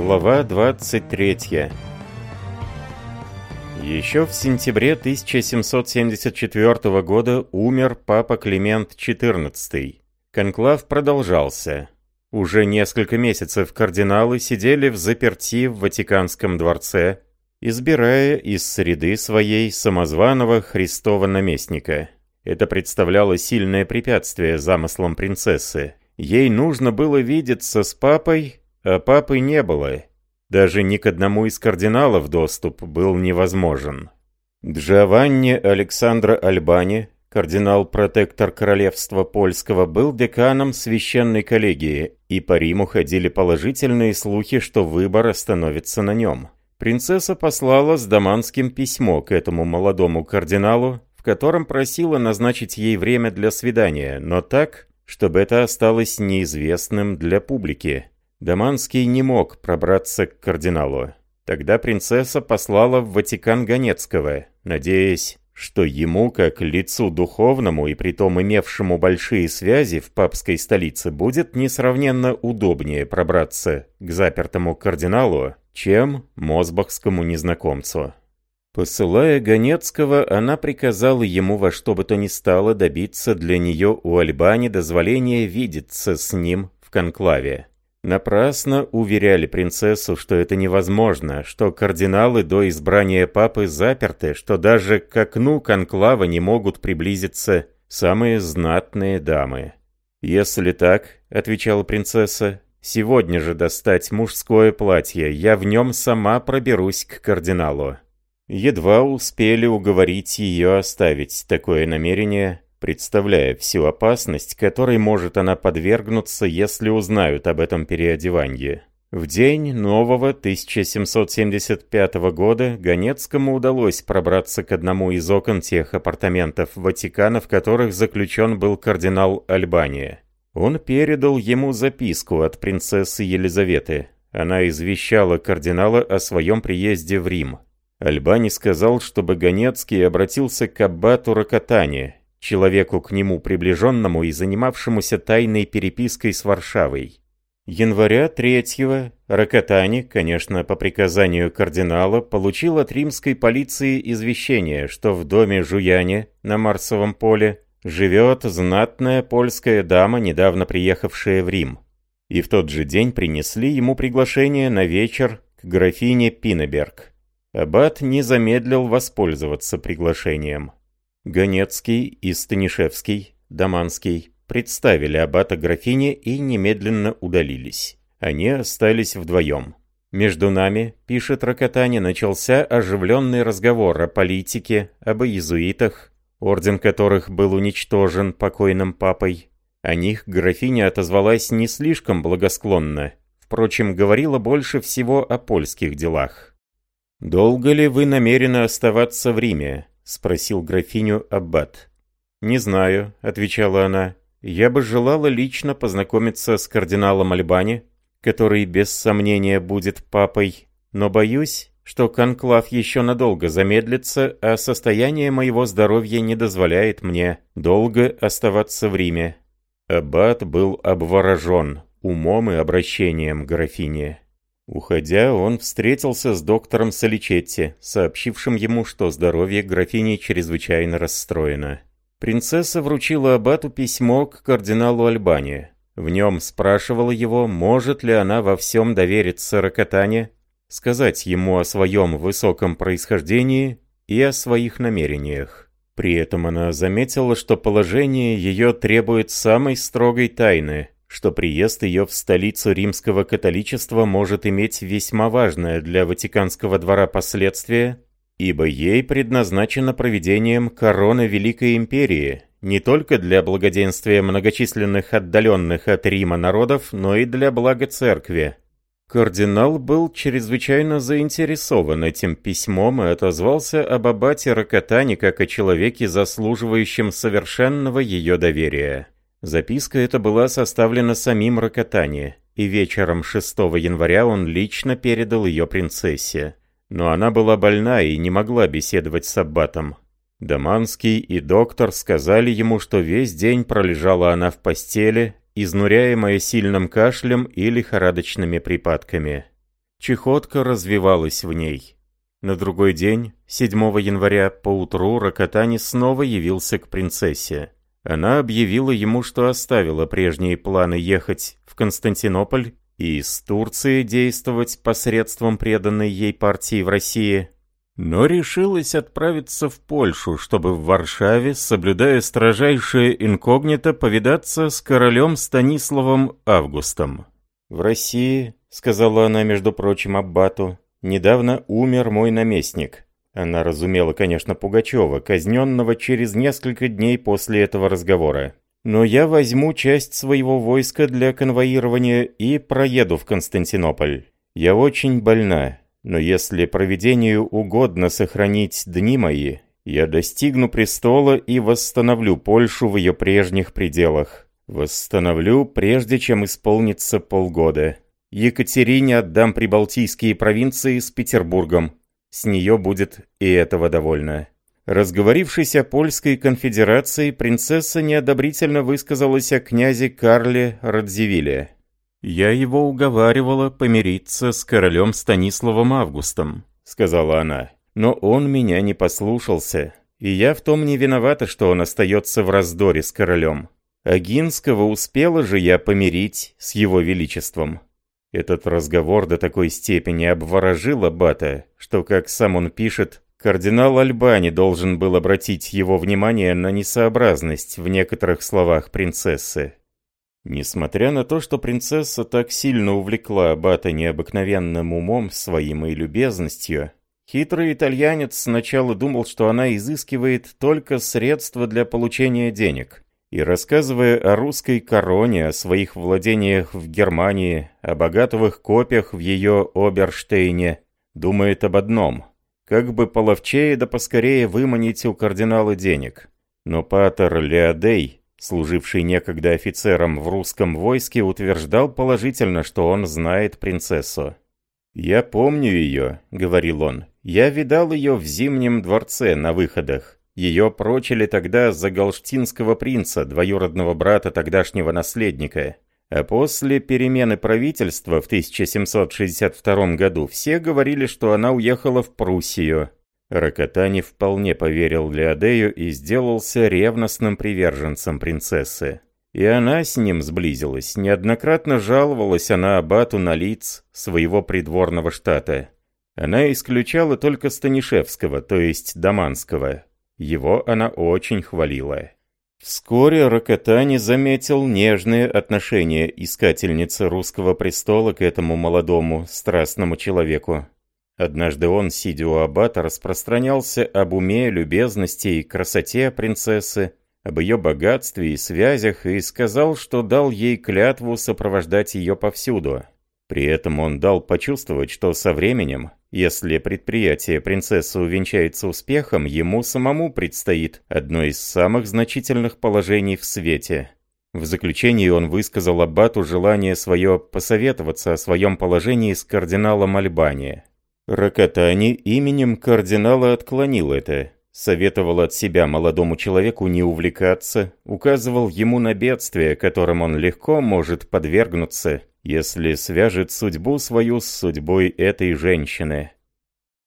Глава 23 Еще в сентябре 1774 года умер папа Климент XIV. Конклав продолжался. Уже несколько месяцев кардиналы сидели в заперти в Ватиканском дворце, избирая из среды своей самозваного Христова наместника. Это представляло сильное препятствие замыслам принцессы. Ей нужно было видеться с папой, а папы не было. Даже ни к одному из кардиналов доступ был невозможен. Джованни Александро Альбани, кардинал-протектор королевства польского, был деканом священной коллегии, и по Риму ходили положительные слухи, что выбор остановится на нем. Принцесса послала с даманским письмо к этому молодому кардиналу, в котором просила назначить ей время для свидания, но так, чтобы это осталось неизвестным для публики. Даманский не мог пробраться к кардиналу. Тогда принцесса послала в Ватикан Ганецкого, надеясь, что ему, как лицу духовному и притом имевшему большие связи в папской столице, будет несравненно удобнее пробраться к запертому кардиналу, чем мозбахскому незнакомцу. Посылая Ганецкого, она приказала ему во что бы то ни стало добиться для нее у Альбани дозволения видеться с ним в конклаве. Напрасно уверяли принцессу, что это невозможно, что кардиналы до избрания папы заперты, что даже к окну конклава не могут приблизиться самые знатные дамы. «Если так», — отвечала принцесса, — «сегодня же достать мужское платье, я в нем сама проберусь к кардиналу». Едва успели уговорить ее оставить такое намерение, представляя всю опасность, которой может она подвергнуться, если узнают об этом переодевании. В день нового 1775 года Ганецкому удалось пробраться к одному из окон тех апартаментов Ватикана, в которых заключен был кардинал Альбания. Он передал ему записку от принцессы Елизаветы. Она извещала кардинала о своем приезде в Рим. Альбани сказал, чтобы Ганецкий обратился к аббату Рокотане, человеку к нему приближенному и занимавшемуся тайной перепиской с Варшавой. Января 3-го Рокотани, конечно, по приказанию кардинала, получил от римской полиции извещение, что в доме Жуяне на Марсовом поле живет знатная польская дама, недавно приехавшая в Рим. И в тот же день принесли ему приглашение на вечер к графине Пинеберг. Аббат не замедлил воспользоваться приглашением. Ганецкий и Станишевский, Даманский, представили аббата графине и немедленно удалились. Они остались вдвоем. «Между нами, — пишет Рокотани, — начался оживленный разговор о политике, об иезуитах, орден которых был уничтожен покойным папой. О них графиня отозвалась не слишком благосклонно, впрочем, говорила больше всего о польских делах. «Долго ли вы намерены оставаться в Риме?» — спросил графиню Аббат. «Не знаю», — отвечала она. «Я бы желала лично познакомиться с кардиналом Альбани, который без сомнения будет папой, но боюсь, что конклав еще надолго замедлится, а состояние моего здоровья не дозволяет мне долго оставаться в Риме». Аббат был обворожен умом и обращением графини. Уходя, он встретился с доктором Соличетти, сообщившим ему, что здоровье графини чрезвычайно расстроено. Принцесса вручила аббату письмо к кардиналу Альбани. В нем спрашивала его, может ли она во всем довериться Рокотане, сказать ему о своем высоком происхождении и о своих намерениях. При этом она заметила, что положение ее требует самой строгой тайны – что приезд ее в столицу римского католичества может иметь весьма важное для Ватиканского двора последствие, ибо ей предназначено проведением короны Великой Империи, не только для благоденствия многочисленных отдаленных от Рима народов, но и для блага церкви. Кардинал был чрезвычайно заинтересован этим письмом и отозвался об аббате Рокотане как о человеке, заслуживающем совершенного ее доверия. Записка эта была составлена самим Рокотани, и вечером 6 января он лично передал ее принцессе. Но она была больна и не могла беседовать с аббатом. Даманский и доктор сказали ему, что весь день пролежала она в постели, изнуряемая сильным кашлем и лихорадочными припадками. Чехотка развивалась в ней. На другой день, 7 января, поутру Рокотани снова явился к принцессе. Она объявила ему, что оставила прежние планы ехать в Константинополь и из Турции действовать посредством преданной ей партии в России, но решилась отправиться в Польшу, чтобы в Варшаве, соблюдая строжайшее инкогнито, повидаться с королем Станиславом Августом. «В России», — сказала она, между прочим, Аббату, — «недавно умер мой наместник». Она разумела, конечно, Пугачева, казненного через несколько дней после этого разговора. «Но я возьму часть своего войска для конвоирования и проеду в Константинополь. Я очень больна, но если проведению угодно сохранить дни мои, я достигну престола и восстановлю Польшу в ее прежних пределах. Восстановлю, прежде чем исполнится полгода. Екатерине отдам прибалтийские провинции с Петербургом. С нее будет и этого довольно. Разговорившись о польской конфедерации, принцесса неодобрительно высказалась о князе Карле Радзивилле. «Я его уговаривала помириться с королем Станиславом Августом», — сказала она. «Но он меня не послушался, и я в том не виновата, что он остается в раздоре с королем. Агинского успела же я помирить с его величеством». Этот разговор до такой степени обворожил Аббата, что, как сам он пишет, кардинал Альбани должен был обратить его внимание на несообразность в некоторых словах принцессы. Несмотря на то, что принцесса так сильно увлекла Аббата необыкновенным умом своим и любезностью, хитрый итальянец сначала думал, что она изыскивает только средства для получения денег. И рассказывая о русской короне, о своих владениях в Германии, о богатых копиях в ее Оберштейне, думает об одном – как бы половчее да поскорее выманить у кардинала денег. Но Патер Леодей служивший некогда офицером в русском войске, утверждал положительно, что он знает принцессу. «Я помню ее», — говорил он. «Я видал ее в Зимнем дворце на выходах. Ее прочили тогда за галштинского принца, двоюродного брата тогдашнего наследника. А после перемены правительства в 1762 году все говорили, что она уехала в Пруссию, Рокотани вполне поверил Леодею и сделался ревностным приверженцем принцессы. И она с ним сблизилась. Неоднократно жаловалась она Абату на лиц своего придворного штата. Она исключала только Станишевского, то есть Даманского. Его она очень хвалила. Вскоре Рокотани заметил нежные отношения искательницы русского престола к этому молодому, страстному человеку. Однажды он, сидя у аббата, распространялся об уме, любезности и красоте принцессы, об ее богатстве и связях, и сказал, что дал ей клятву сопровождать ее повсюду. При этом он дал почувствовать, что со временем, если предприятие принцессы увенчается успехом, ему самому предстоит одно из самых значительных положений в свете. В заключении он высказал Аббату желание свое посоветоваться о своем положении с кардиналом Альбани. Рокотани именем кардинала отклонил это, советовал от себя молодому человеку не увлекаться, указывал ему на бедствие, которым он легко может подвергнуться, если свяжет судьбу свою с судьбой этой женщины.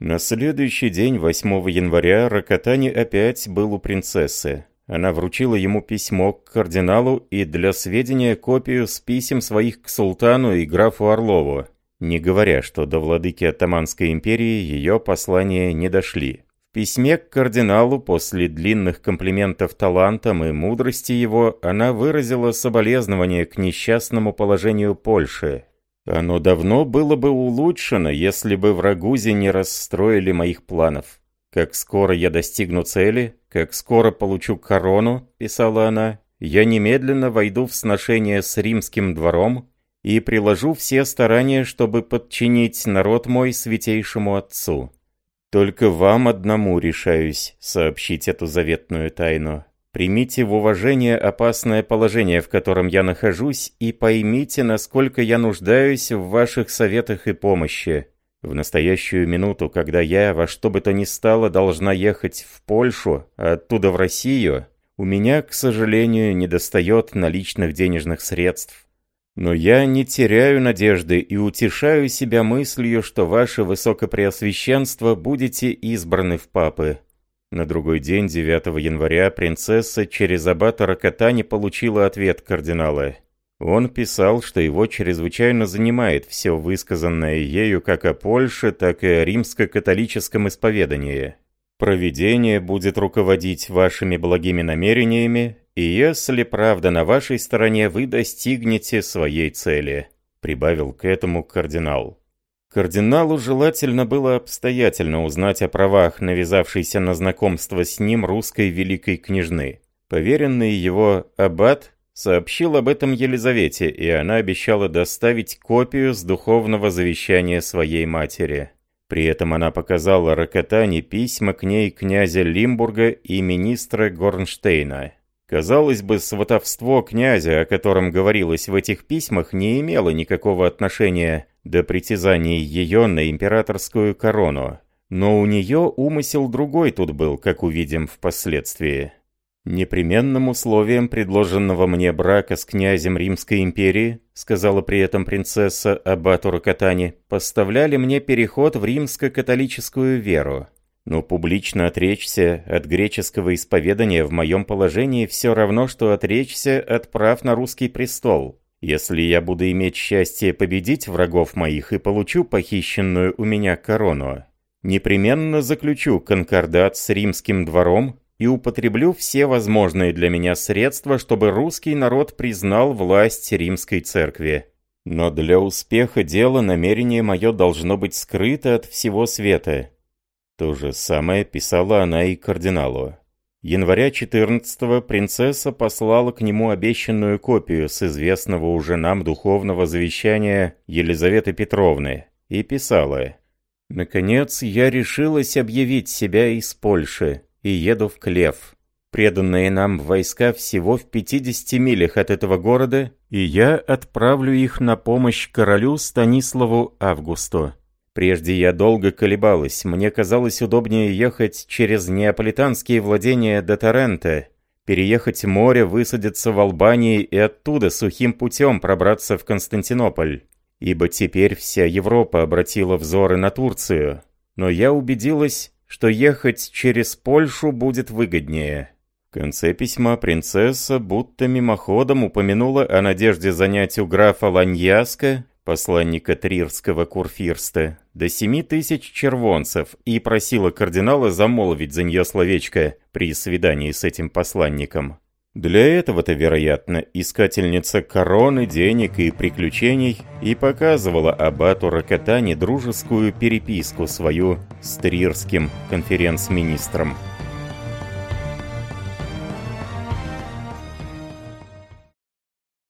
На следующий день, 8 января, Рокотани опять был у принцессы. Она вручила ему письмо к кардиналу и для сведения копию с писем своих к султану и графу Орлову не говоря, что до владыки Оттоманской империи ее послания не дошли. Письме к кардиналу после длинных комплиментов талантам и мудрости его она выразила соболезнование к несчастному положению Польши. Оно давно было бы улучшено, если бы в Рагузе не расстроили моих планов. «Как скоро я достигну цели, как скоро получу корону», — писала она, — «я немедленно войду в сношение с римским двором и приложу все старания, чтобы подчинить народ мой святейшему Отцу. Только вам одному решаюсь сообщить эту заветную тайну. Примите в уважение опасное положение, в котором я нахожусь, и поймите, насколько я нуждаюсь в ваших советах и помощи. В настоящую минуту, когда я во что бы то ни стало должна ехать в Польшу, а оттуда в Россию, у меня, к сожалению, недостает наличных денежных средств. Но я не теряю надежды и утешаю себя мыслью, что ваше высокопреосвященство будете избраны в папы. На другой день, 9 января, принцесса через аббата Ракатани получила ответ кардинала. Он писал, что его чрезвычайно занимает все высказанное ею как о Польше, так и о римско-католическом исповедании. Провидение будет руководить вашими благими намерениями, и если правда на вашей стороне, вы достигнете своей цели», — прибавил к этому кардинал. Кардиналу желательно было обстоятельно узнать о правах навязавшейся на знакомство с ним русской великой княжны. Поверенный его аббат сообщил об этом Елизавете, и она обещала доставить копию с духовного завещания своей матери. При этом она показала Рокотане письма к ней князя Лимбурга и министра Горнштейна. Казалось бы, сватовство князя, о котором говорилось в этих письмах, не имело никакого отношения до притязаний ее на императорскую корону. Но у нее умысел другой тут был, как увидим впоследствии. «Непременным условием предложенного мне брака с князем Римской империи, сказала при этом принцесса Аббату Рокотани, поставляли мне переход в римско-католическую веру. Но публично отречься от греческого исповедания в моем положении все равно, что отречься от прав на русский престол. Если я буду иметь счастье победить врагов моих и получу похищенную у меня корону, непременно заключу конкордат с римским двором и употреблю все возможные для меня средства, чтобы русский народ признал власть римской церкви. Но для успеха дела намерение мое должно быть скрыто от всего света. То же самое писала она и кардиналу. Января 14-го принцесса послала к нему обещанную копию с известного уже нам духовного завещания Елизаветы Петровны и писала «Наконец я решилась объявить себя из Польши и еду в Клев. Преданные нам войска всего в 50 милях от этого города, и я отправлю их на помощь королю Станиславу Августу. Прежде я долго колебалась, мне казалось удобнее ехать через неаполитанские владения до Торрента, переехать море, высадиться в Албании и оттуда сухим путем пробраться в Константинополь. Ибо теперь вся Европа обратила взоры на Турцию. Но я убедилась, что ехать через Польшу будет выгоднее. В конце письма принцесса будто мимоходом упомянула о надежде занять у графа Ланьяска, посланника Трирского курфирста, до семи тысяч червонцев и просила кардинала замолвить за нее словечко при свидании с этим посланником. Для этого-то, вероятно, искательница короны, денег и приключений и показывала аббату Ракатани дружескую переписку свою с трирским конференц-министром.